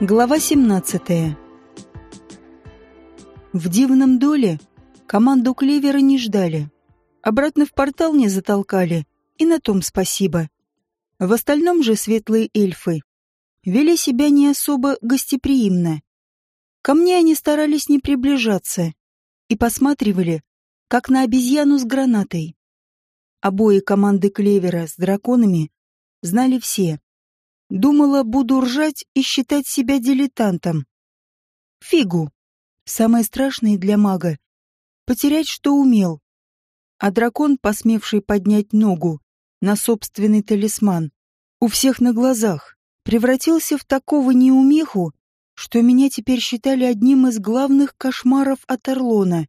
Глава 17 В дивном доле команду Клевера не ждали. Обратно в портал не затолкали, и на том спасибо. В остальном же светлые эльфы вели себя не особо гостеприимно. Ко мне они старались не приближаться и посматривали, как на обезьяну с гранатой. Обои команды Клевера с драконами знали все. Думала, буду ржать и считать себя дилетантом. Фигу. Самое страшное для мага — потерять, что умел. А дракон, посмевший поднять ногу на собственный талисман, у всех на глазах, превратился в такого неумеху, что меня теперь считали одним из главных кошмаров от Орлона.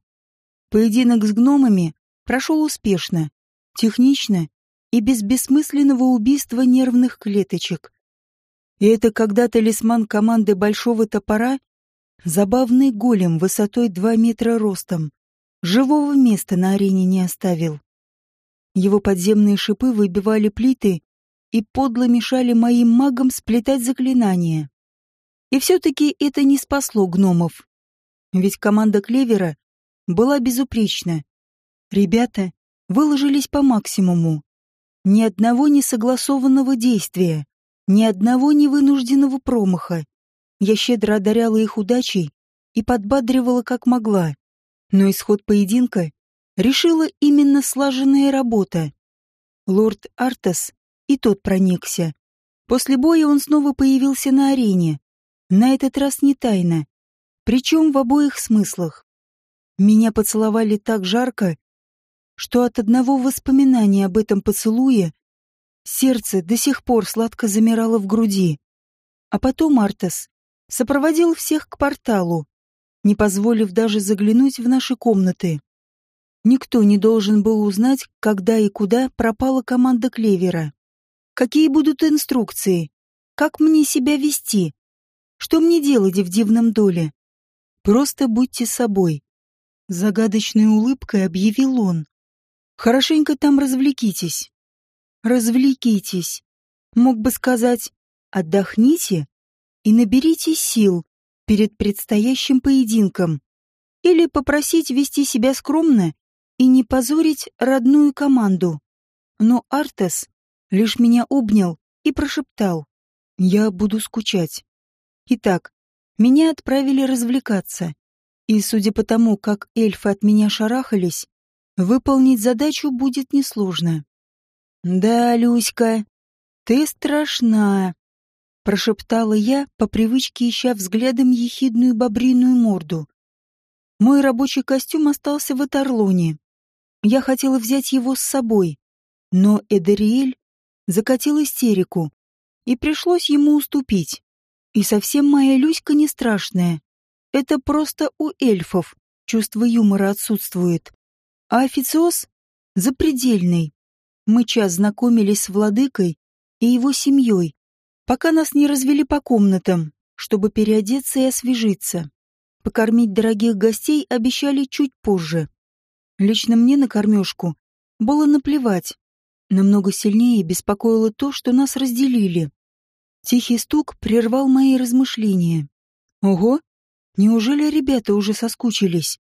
Поединок с гномами прошел успешно, технично и без бессмысленного убийства нервных клеточек. И это когда талисман команды Большого Топора забавный голем высотой 2 метра ростом живого места на арене не оставил. Его подземные шипы выбивали плиты и подло мешали моим магам сплетать заклинания. И все-таки это не спасло гномов. Ведь команда Клевера была безупречна. Ребята выложились по максимуму. Ни одного несогласованного действия, ни одного невынужденного промаха. Я щедро одаряла их удачей и подбадривала как могла. Но исход поединка решила именно слаженная работа. Лорд Артас и тот проникся. После боя он снова появился на арене. На этот раз не тайно. Причем в обоих смыслах. Меня поцеловали так жарко, что от одного воспоминания об этом поцелуе сердце до сих пор сладко замирало в груди. А потом Артас сопроводил всех к порталу, не позволив даже заглянуть в наши комнаты. Никто не должен был узнать, когда и куда пропала команда Клевера. Какие будут инструкции? Как мне себя вести? Что мне делать в дивном доле? Просто будьте собой. Загадочной улыбкой объявил он. Хорошенько там развлекитесь. Развлекитесь. Мог бы сказать, отдохните и наберите сил перед предстоящим поединком. Или попросить вести себя скромно и не позорить родную команду. Но Артес лишь меня обнял и прошептал. «Я буду скучать». Итак, меня отправили развлекаться. И, судя по тому, как эльфы от меня шарахались, выполнить задачу будет несложно. «Да, Люська, ты страшна», — прошептала я, по привычке ища взглядом ехидную бобриную морду. Мой рабочий костюм остался в Эторлоне. Я хотела взять его с собой, но Эдериэль закатил истерику, и пришлось ему уступить. И совсем моя Люська не страшная. Это просто у эльфов чувство юмора отсутствует. А официоз запредельный. Мы час знакомились с владыкой и его семьей, пока нас не развели по комнатам, чтобы переодеться и освежиться. Покормить дорогих гостей обещали чуть позже. Лично мне на кормежку было наплевать, Намного сильнее беспокоило то, что нас разделили. Тихий стук прервал мои размышления. Ого! Неужели ребята уже соскучились?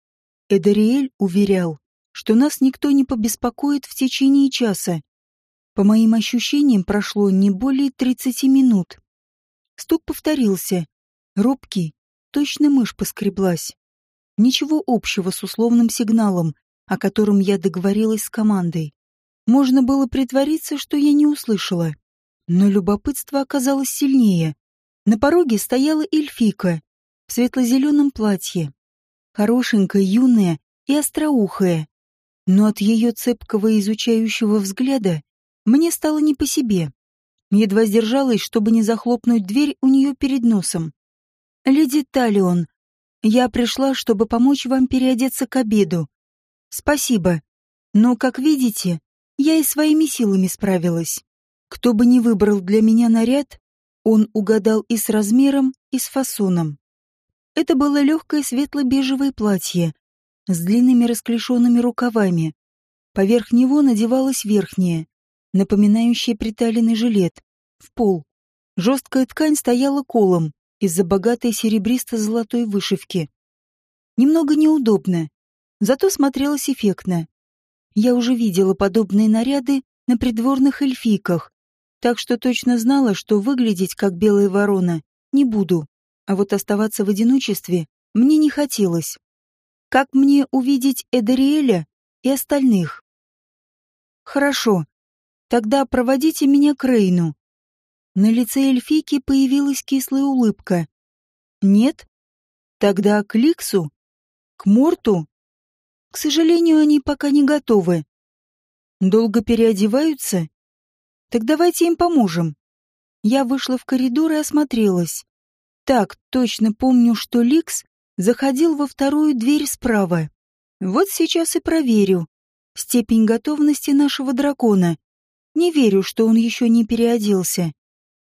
Эдариэль уверял, что нас никто не побеспокоит в течение часа. По моим ощущениям, прошло не более тридцати минут. Стук повторился. Робкий, точно мышь поскреблась. Ничего общего с условным сигналом, о котором я договорилась с командой. Можно было притвориться, что я не услышала. Но любопытство оказалось сильнее. На пороге стояла эльфика в светло-зеленом платье. Хорошенькая, юная и остроухая. Но от ее цепкого изучающего взгляда мне стало не по себе. Едва сдержалась, чтобы не захлопнуть дверь у нее перед носом. «Леди Талион, я пришла, чтобы помочь вам переодеться к обеду. Спасибо. Но, как видите, я и своими силами справилась. Кто бы ни выбрал для меня наряд, он угадал и с размером, и с фасоном. Это было легкое светло-бежевое платье с длинными расклешенными рукавами. Поверх него надевалось верхнее, напоминающее приталенный жилет, в пол. Жесткая ткань стояла колом из-за богатой серебристо-золотой вышивки. Немного неудобно, зато смотрелось эффектно. Я уже видела подобные наряды на придворных эльфийках, так что точно знала, что выглядеть как белая ворона не буду, а вот оставаться в одиночестве мне не хотелось. Как мне увидеть Эдариэля и остальных? Хорошо, тогда проводите меня к Рейну. На лице эльфийки появилась кислая улыбка. Нет? Тогда к Ликсу? К Морту? К сожалению, они пока не готовы. Долго переодеваются? Так давайте им поможем. Я вышла в коридор и осмотрелась. Так, точно помню, что Ликс заходил во вторую дверь справа. Вот сейчас и проверю степень готовности нашего дракона. Не верю, что он еще не переоделся.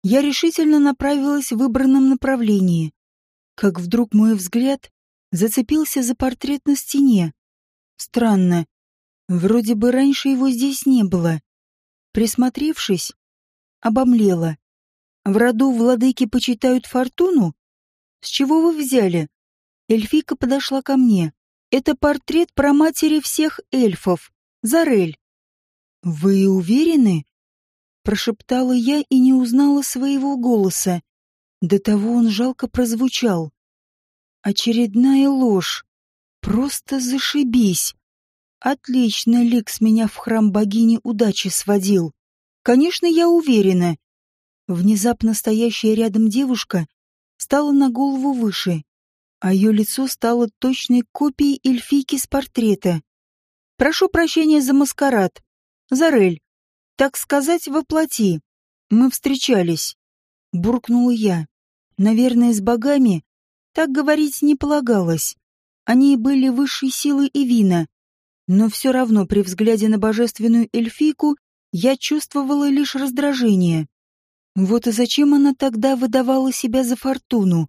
Я решительно направилась в выбранном направлении. Как вдруг мой взгляд зацепился за портрет на стене. Странно. Вроде бы раньше его здесь не было. Присмотревшись, обомлела. В роду владыки почитают фортуну? С чего вы взяли? Эльфика подошла ко мне. Это портрет про матери всех эльфов, Зарель. Вы уверены? Прошептала я и не узнала своего голоса. До того он жалко прозвучал. Очередная ложь. Просто зашибись. Отлично Ликс меня в храм богини удачи сводил. Конечно, я уверена. Внезапно стоящая рядом девушка стала на голову выше, а ее лицо стало точной копией эльфийки с портрета. «Прошу прощения за маскарад. Зарель, так сказать, воплоти. Мы встречались», — буркнула я. Наверное, с богами так говорить не полагалось. Они были высшей силы и вина. Но все равно при взгляде на божественную эльфийку я чувствовала лишь раздражение. Вот и зачем она тогда выдавала себя за фортуну?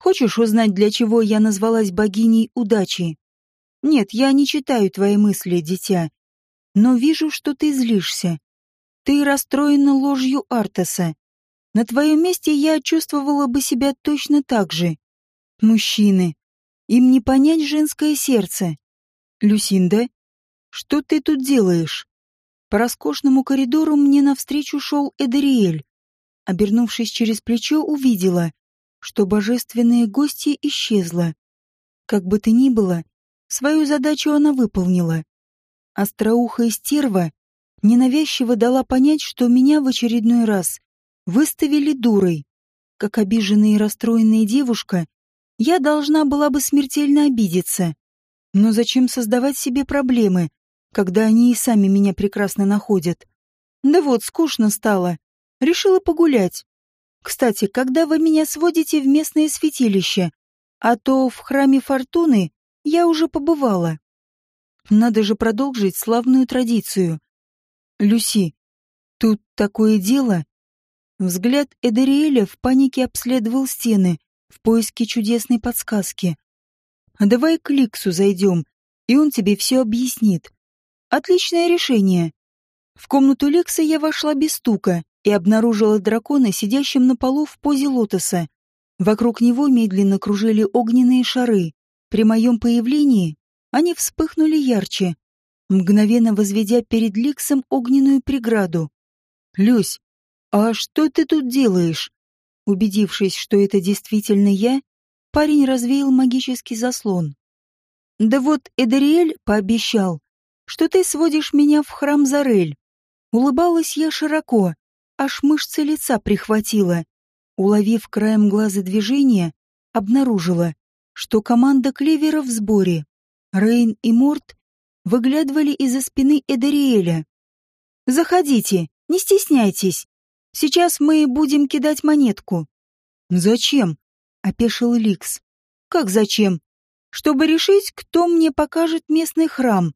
Хочешь узнать, для чего я назвалась богиней удачи? Нет, я не читаю твои мысли, дитя. Но вижу, что ты злишься. Ты расстроена ложью Артаса. На твоем месте я чувствовала бы себя точно так же. Мужчины. Им не понять женское сердце. Люсинда, что ты тут делаешь? По роскошному коридору мне навстречу шел Эдериэль. Обернувшись через плечо, увидела, что божественная гостья исчезла. Как бы то ни было, свою задачу она выполнила. Остроухая стерва ненавязчиво дала понять, что меня в очередной раз выставили дурой. Как обиженная и расстроенная девушка, я должна была бы смертельно обидеться. Но зачем создавать себе проблемы, когда они и сами меня прекрасно находят? Да вот, скучно стало. Решила погулять. Кстати, когда вы меня сводите в местное святилище? А то в храме Фортуны я уже побывала. Надо же продолжить славную традицию. Люси, тут такое дело. Взгляд Эдериэля в панике обследовал стены в поиске чудесной подсказки. Давай к Ликсу зайдем, и он тебе все объяснит. Отличное решение. В комнату Лекса я вошла без стука и обнаружила дракона, сидящим на полу в позе лотоса. Вокруг него медленно кружили огненные шары. При моем появлении они вспыхнули ярче, мгновенно возведя перед Ликсом огненную преграду. «Люсь, а что ты тут делаешь?» Убедившись, что это действительно я, парень развеял магический заслон. «Да вот Эдериэль пообещал, что ты сводишь меня в храм Зарель». Улыбалась я широко, аж мышцы лица прихватило. Уловив краем глаза движение, обнаружила, что команда Клевера в сборе. Рейн и Морт выглядывали из-за спины Эдериэля. «Заходите, не стесняйтесь. Сейчас мы будем кидать монетку». «Зачем?» — опешил Ликс. «Как зачем? Чтобы решить, кто мне покажет местный храм.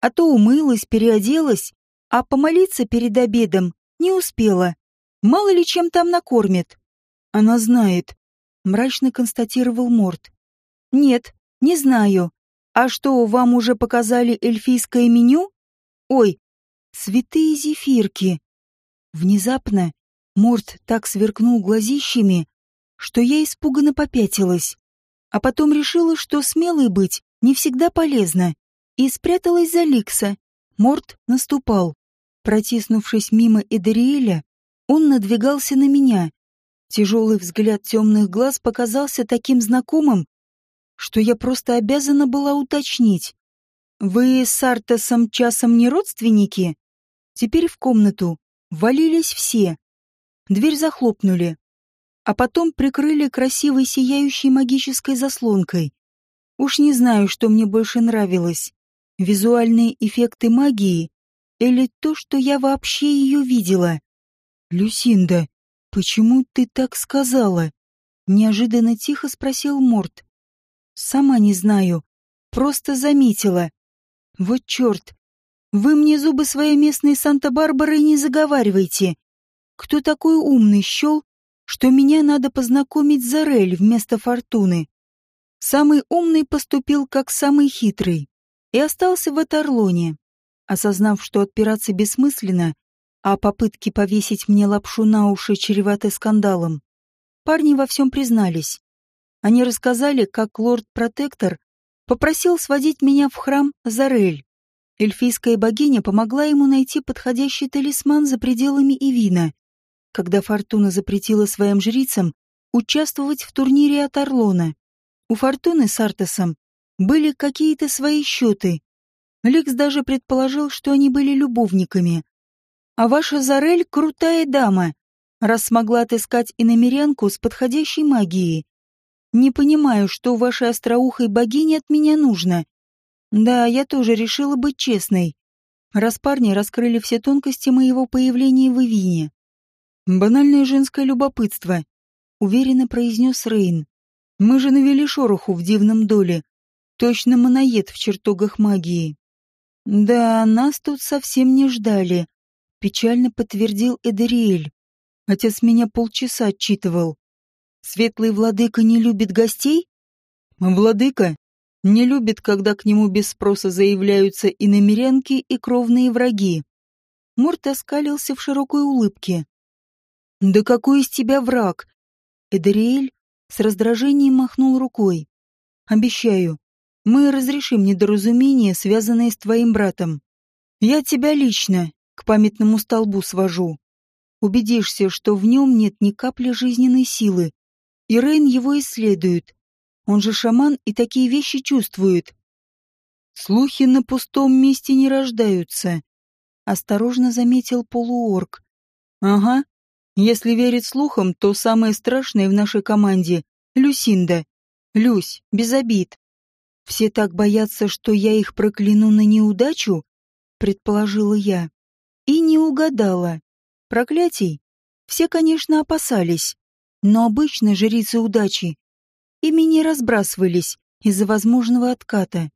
А то умылась, переоделась, а помолиться перед обедом не успела. Мало ли чем там накормят. Она знает. Мрачно констатировал Морт. Нет, не знаю. А что, вам уже показали эльфийское меню? Ой, святые зефирки. Внезапно Морт так сверкнул глазищами, что я испуганно попятилась, а потом решила, что смелой быть не всегда полезно, и спряталась за Ликса. Морт наступал. Протиснувшись мимо Эдериэля, он надвигался на меня. Тяжелый взгляд темных глаз показался таким знакомым, что я просто обязана была уточнить. «Вы с Артасом часом не родственники?» Теперь в комнату валились все. Дверь захлопнули, а потом прикрыли красивой сияющей магической заслонкой. Уж не знаю, что мне больше нравилось. Визуальные эффекты магии или то, что я вообще ее видела. «Люсинда, почему ты так сказала?» Неожиданно тихо спросил Морт. «Сама не знаю. Просто заметила. Вот черт. Вы мне зубы своей местной Санта-Барбары не заговаривайте. Кто такой умный щел, что меня надо познакомить с Зарель вместо Фортуны? Самый умный поступил как самый хитрый и остался в Эторлоне. Осознав, что отпираться бессмысленно, а попытки повесить мне лапшу на уши чреваты скандалом, парни во всем признались. Они рассказали, как лорд-протектор попросил сводить меня в храм Зарель. Эльфийская богиня помогла ему найти подходящий талисман за пределами Ивина, когда Фортуна запретила своим жрицам участвовать в турнире от Орлона. У Фортуны с Артесом были какие-то свои счеты. Лекс даже предположил, что они были любовниками. А ваша Зарель — крутая дама, раз смогла отыскать иномерянку с подходящей магией. Не понимаю, что вашей остроухой богине от меня нужно. Да, я тоже решила быть честной. Раз парни раскрыли все тонкости моего появления в Ивине. Банальное женское любопытство, уверенно произнес Рейн. Мы же навели шороху в дивном доле. Точно моноед в чертогах магии. Да, нас тут совсем не ждали, печально подтвердил Эдериэль. Отец меня полчаса отчитывал. Светлый владыка не любит гостей? Владыка не любит, когда к нему без спроса заявляются и намерянки, и кровные враги. Мурт оскалился в широкой улыбке. «Да какой из тебя враг?» Эдериэль с раздражением махнул рукой. «Обещаю, мы разрешим недоразумение, связанное с твоим братом. Я тебя лично к памятному столбу свожу. Убедишься, что в нем нет ни капли жизненной силы, и Рейн его исследует, он же шаман и такие вещи чувствует. Слухи на пустом месте не рождаются. Осторожно заметил полуорг. Ага. Если верить слухам, то самое страшное в нашей команде — Люсинда. Люсь, без обид. Все так боятся, что я их прокляну на неудачу, предположила я. И не угадала. Проклятий? Все, конечно, опасались. Но обычно жрицы удачи ими не разбрасывались из-за возможного отката.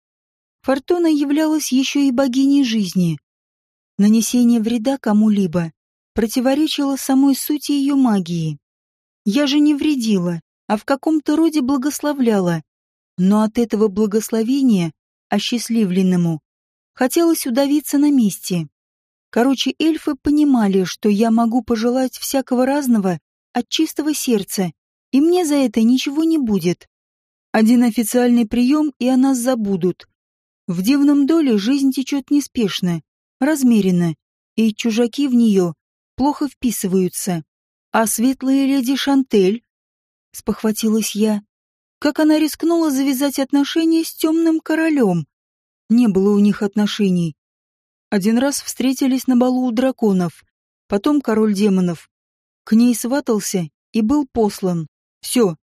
Фортуна являлась еще и богиней жизни. Нанесение вреда кому-либо противоречило самой сути ее магии. Я же не вредила, а в каком-то роде благословляла. Но от этого благословения, осчастливленному, хотелось удавиться на месте. Короче, эльфы понимали, что я могу пожелать всякого разного от чистого сердца и мне за это ничего не будет. Один официальный прием, и о нас забудут. В дивном доле жизнь течет неспешно, размеренно, и чужаки в нее плохо вписываются. А светлая леди Шантель, спохватилась я, как она рискнула завязать отношения с темным королем. Не было у них отношений. Один раз встретились на балу у драконов, потом король демонов. К ней сватался и был послан. Все.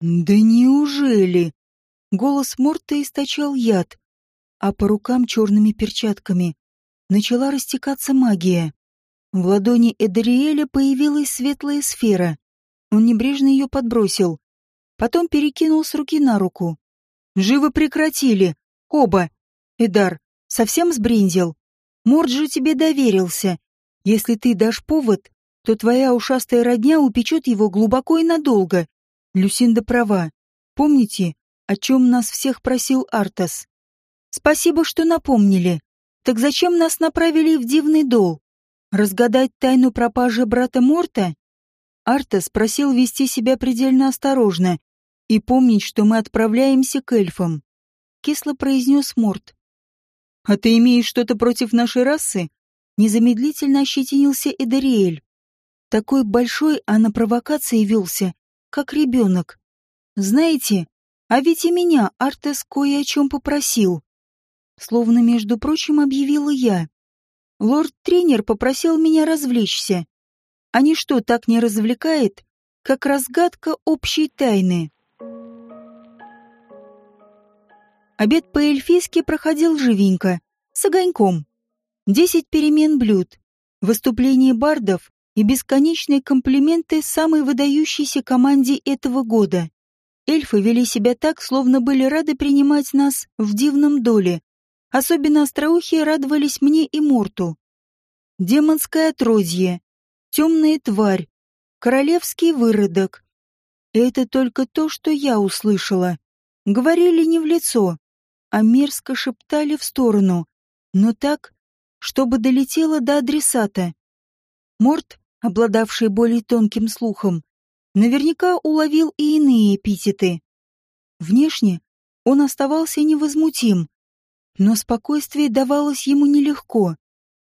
Да неужели? Голос Морта источал яд, а по рукам черными перчатками начала растекаться магия. В ладони Эдериэля появилась светлая сфера. Он небрежно ее подбросил. Потом перекинул с руки на руку. «Живо прекратили! Оба! Эдар, совсем сбрендил? Морд же тебе доверился. Если ты дашь повод, то твоя ушастая родня упечет его глубоко и надолго. Люсинда права. Помните, о чем нас всех просил Артас? Спасибо, что напомнили. Так зачем нас направили в дивный дол? Разгадать тайну пропажи брата Морта? Артас просил вести себя предельно осторожно и помнить, что мы отправляемся к эльфам. Кисло произнес Морт. «А ты имеешь что-то против нашей расы?» Незамедлительно ощетинился Эдериэль. Такой большой, а на провокации велся, как ребенок. Знаете, а ведь и меня Артес кое о чем попросил. Словно, между прочим, объявила я. Лорд-тренер попросил меня развлечься. А ничто так не развлекает, как разгадка общей тайны. Обед по-эльфийски проходил живенько, с огоньком. Десять перемен блюд, выступления бардов и бесконечные комплименты самой выдающейся команде этого года. Эльфы вели себя так, словно были рады принимать нас в дивном доле. Особенно остроухие радовались мне и Морту. Демонское отродье, темная тварь, королевский выродок. Это только то, что я услышала. Говорили не в лицо, а мерзко шептали в сторону, но так, чтобы долетело до адресата. Морт, обладавший более тонким слухом, наверняка уловил и иные эпитеты. Внешне он оставался невозмутим, но спокойствие давалось ему нелегко.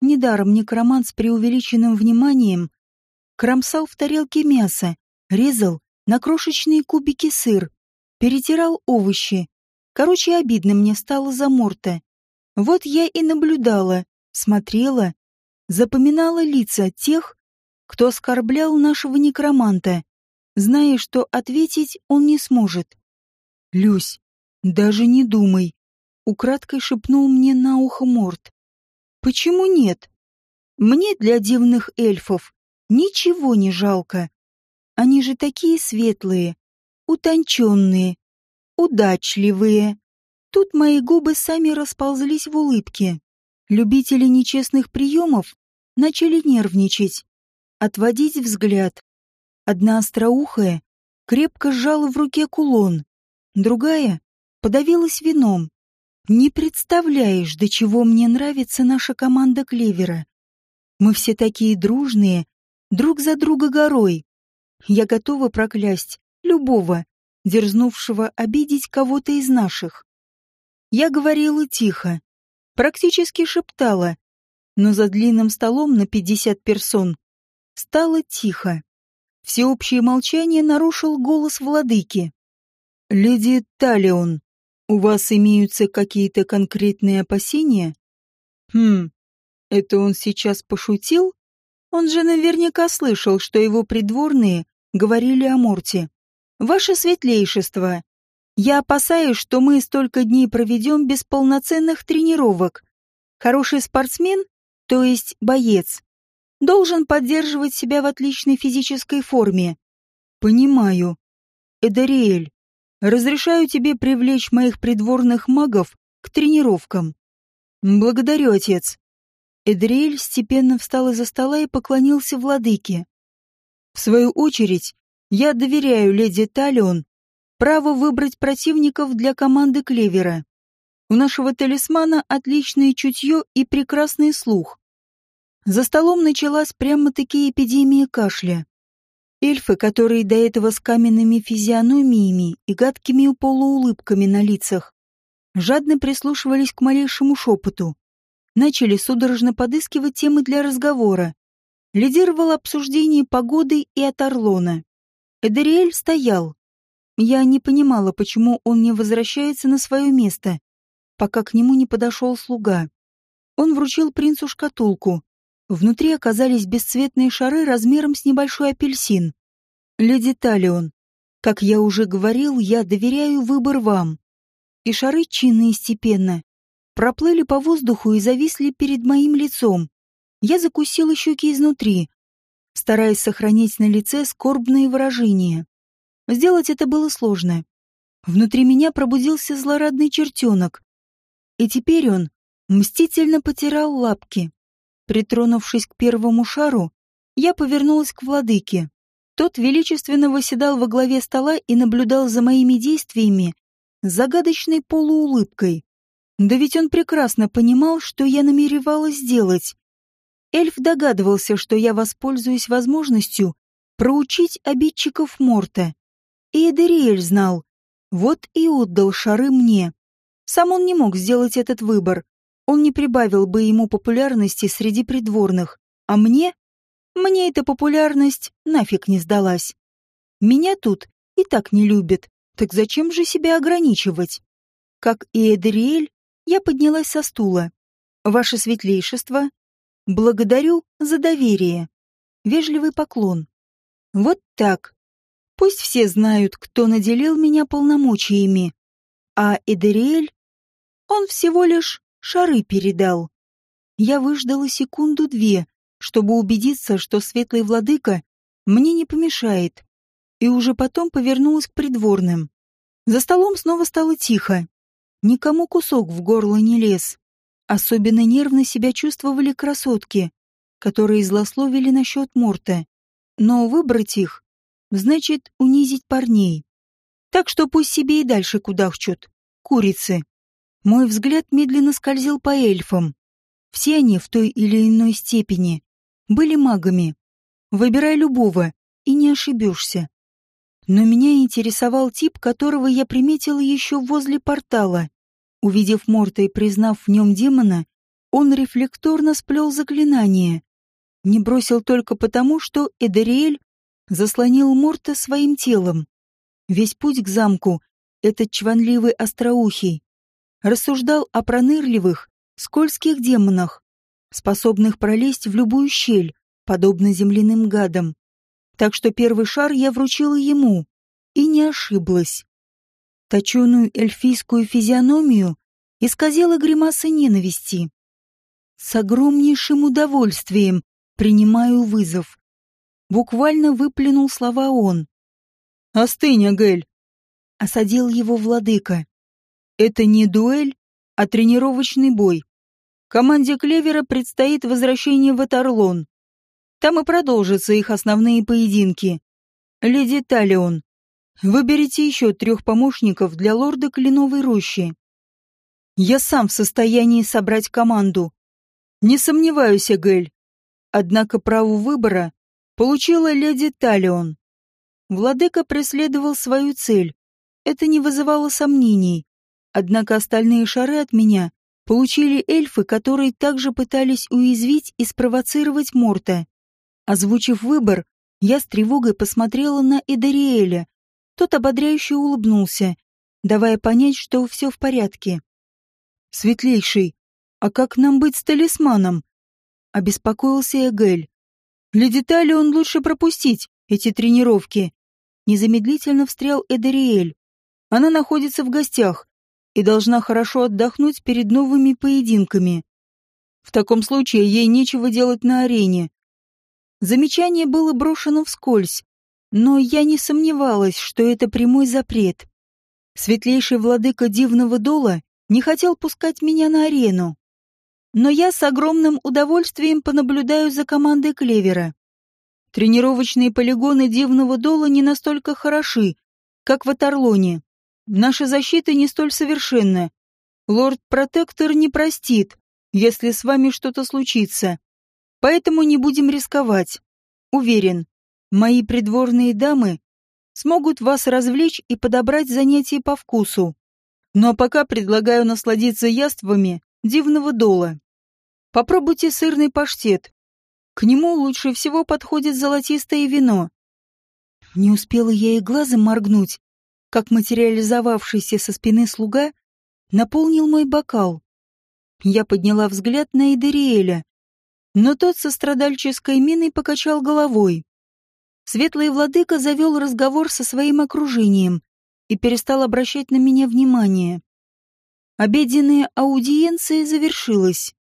Недаром некромант с преувеличенным вниманием кромсал в тарелке мясо, резал на крошечные кубики сыр, перетирал овощи. Короче, обидно мне стало за Морта. Вот я и наблюдала, смотрела, запоминала лица тех, кто оскорблял нашего некроманта, зная, что ответить он не сможет. «Люсь, даже не думай», — украдкой шепнул мне на ухо Морт. «Почему нет? Мне для дивных эльфов ничего не жалко. Они же такие светлые, утонченные, удачливые». Тут мои губы сами расползлись в улыбке. Любители нечестных приемов начали нервничать, отводить взгляд. Одна остроухая крепко сжала в руке кулон, другая подавилась вином. Не представляешь, до чего мне нравится наша команда Клевера. Мы все такие дружные, друг за друга горой. Я готова проклясть любого, дерзнувшего обидеть кого-то из наших. Я говорила тихо, практически шептала, но за длинным столом на пятьдесят персон стало тихо. Всеобщее молчание нарушил голос владыки. «Леди Талион, у вас имеются какие-то конкретные опасения?» «Хм, это он сейчас пошутил? Он же наверняка слышал, что его придворные говорили о Морте. Ваше светлейшество, я опасаюсь, что мы столько дней проведем без полноценных тренировок. Хороший спортсмен, то есть боец, должен поддерживать себя в отличной физической форме. Понимаю. Эдариэль, разрешаю тебе привлечь моих придворных магов к тренировкам. Благодарю, отец. Эдриэль степенно встал из-за стола и поклонился владыке. В свою очередь, я доверяю леди Талион право выбрать противников для команды Клевера. У нашего талисмана отличное чутье и прекрасный слух. За столом началась прямо-таки эпидемия кашля. Эльфы, которые до этого с каменными физиономиями и гадкими полуулыбками на лицах, жадно прислушивались к малейшему шепоту. Начали судорожно подыскивать темы для разговора. Лидировало обсуждение погоды и от Орлона. Эдериэль стоял, я не понимала, почему он не возвращается на свое место, пока к нему не подошел слуга. Он вручил принцу шкатулку. Внутри оказались бесцветные шары размером с небольшой апельсин. «Леди Талион, как я уже говорил, я доверяю выбор вам». И шары чинно и степенно проплыли по воздуху и зависли перед моим лицом. Я закусила щеки изнутри, стараясь сохранить на лице скорбные выражения. Сделать это было сложно. Внутри меня пробудился злорадный чертенок. И теперь он мстительно потирал лапки. Притронувшись к первому шару, я повернулась к владыке. Тот величественно восседал во главе стола и наблюдал за моими действиями с загадочной полуулыбкой. Да ведь он прекрасно понимал, что я намеревалась сделать. Эльф догадывался, что я воспользуюсь возможностью проучить обидчиков Морта. И Эдериэль знал, вот и отдал шары мне. Сам он не мог сделать этот выбор. Он не прибавил бы ему популярности среди придворных. А мне? Мне эта популярность нафиг не сдалась. Меня тут и так не любят, так зачем же себя ограничивать? Как и Эдриэль, я поднялась со стула. Ваше светлейшество, благодарю за доверие. Вежливый поклон. Вот так. Пусть все знают, кто наделил меня полномочиями. А Эдериэль, он всего лишь шары передал. Я выждала секунду-две, чтобы убедиться, что светлый владыка мне не помешает, и уже потом повернулась к придворным. За столом снова стало тихо. Никому кусок в горло не лез. Особенно нервно себя чувствовали красотки, которые злословили насчет Морта. Но выбрать их значит унизить парней. Так что пусть себе и дальше кудахчут. Курицы. Мой взгляд медленно скользил по эльфам. Все они в той или иной степени были магами. Выбирай любого, и не ошибешься. Но меня интересовал тип, которого я приметила еще возле портала. Увидев Морта и признав в нем демона, он рефлекторно сплел заклинание. Не бросил только потому, что Эдериэль заслонил Морта своим телом. Весь путь к замку этот чванливый остроухий рассуждал о пронырливых, скользких демонах, способных пролезть в любую щель, подобно земляным гадам. Так что первый шар я вручила ему, и не ошиблась. Точеную эльфийскую физиономию исказила гримаса ненависти. С огромнейшим удовольствием принимаю вызов. Буквально выплюнул слова он. «Остынь, Агель!» — осадил его владыка. «Это не дуэль, а тренировочный бой. Команде Клевера предстоит возвращение в Эторлон. Там и продолжатся их основные поединки. Леди Талион, выберите еще трех помощников для лорда Кленовой рощи. Я сам в состоянии собрать команду. Не сомневаюсь, Эгель. Однако право выбора получила леди Талион. Владыка преследовал свою цель. Это не вызывало сомнений. Однако остальные шары от меня получили эльфы, которые также пытались уязвить и спровоцировать Морта. Озвучив выбор, я с тревогой посмотрела на Эдариэля. Тот ободряюще улыбнулся, давая понять, что все в порядке. «Светлейший, а как нам быть с талисманом?» — обеспокоился Эгель. «Для детали он лучше пропустить, эти тренировки». Незамедлительно встрял Эдариэль. «Она находится в гостях и должна хорошо отдохнуть перед новыми поединками. В таком случае ей нечего делать на арене, Замечание было брошено вскользь, но я не сомневалась, что это прямой запрет. Светлейший владыка дивного дола не хотел пускать меня на арену. Но я с огромным удовольствием понаблюдаю за командой Клевера. Тренировочные полигоны дивного дола не настолько хороши, как в Аторлоне. Наша защита не столь совершенна. Лорд-протектор не простит, если с вами что-то случится. Поэтому не будем рисковать. Уверен, мои придворные дамы смогут вас развлечь и подобрать занятия по вкусу. Ну а пока предлагаю насладиться яствами дивного дола. Попробуйте сырный паштет. К нему лучше всего подходит золотистое вино. Не успела я и глазом моргнуть, как материализовавшийся со спины слуга наполнил мой бокал. Я подняла взгляд на Идериэля, но тот со страдальческой миной покачал головой. Светлый владыка завел разговор со своим окружением и перестал обращать на меня внимание. Обеденная аудиенция завершилась.